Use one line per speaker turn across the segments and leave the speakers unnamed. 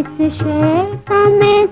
इस शय का मैं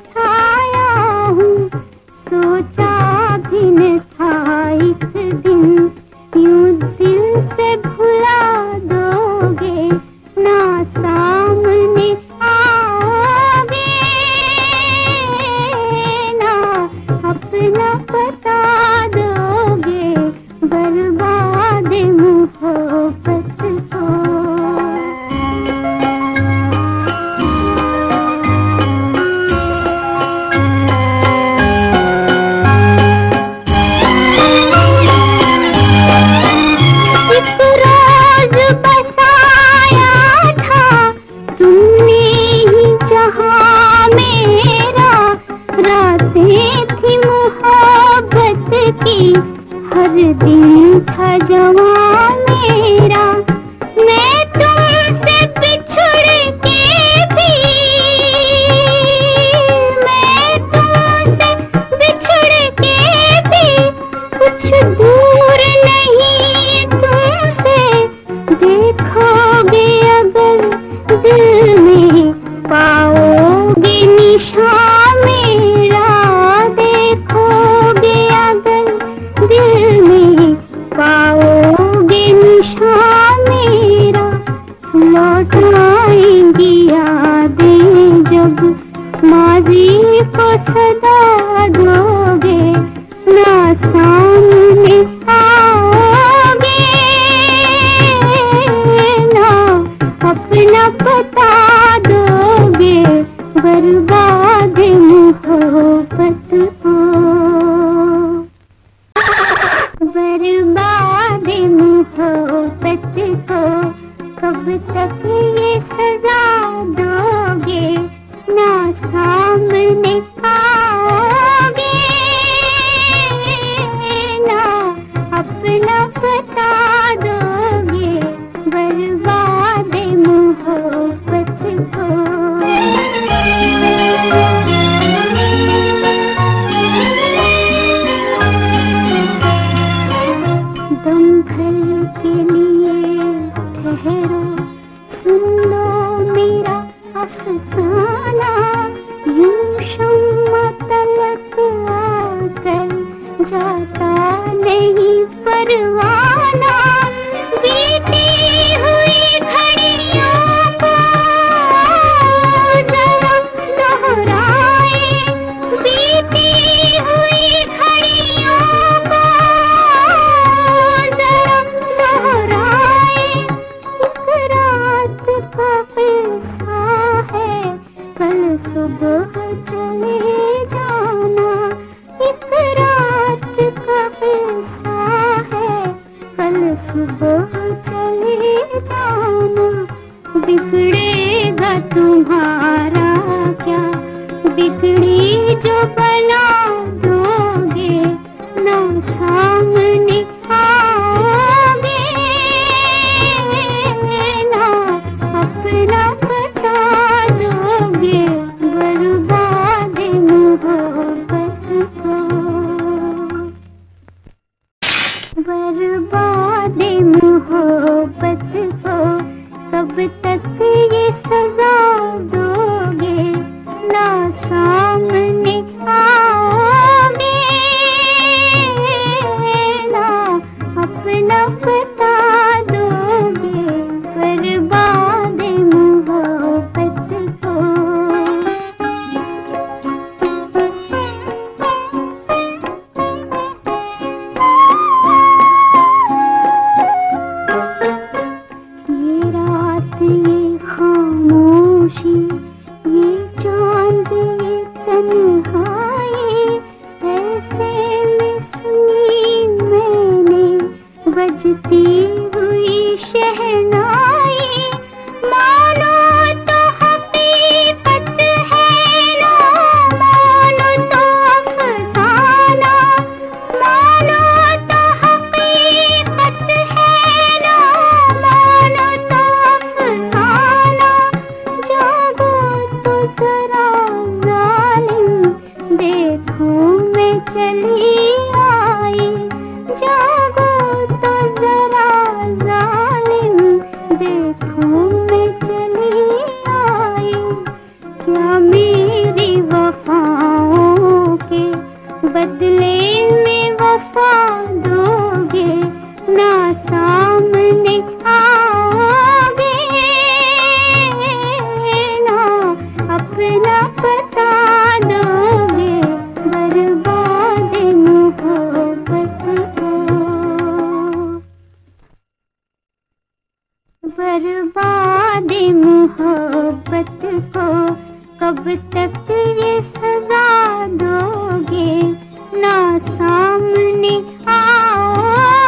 दिन हो पत को कब तक ये वो चले जाना बिगड़ेगा तुम्हारा क्या? बिगड़ी जो बना Thank you. सामने आ ना अपना बता दोगे बर्बाद मोहब्बत को। बर्बाद मोहब्बत को कब तक ये सजा दोगे? ना सामने आओ।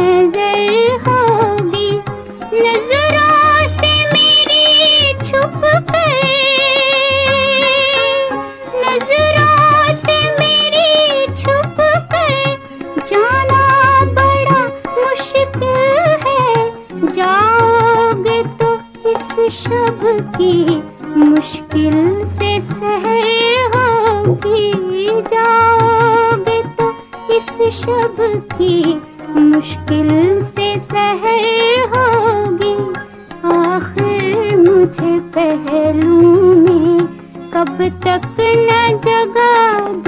सहर होगी जाओगे तो इस शब की मुश्किल से सहर होगी आखिर मुझे पहलू में कब तक न जगा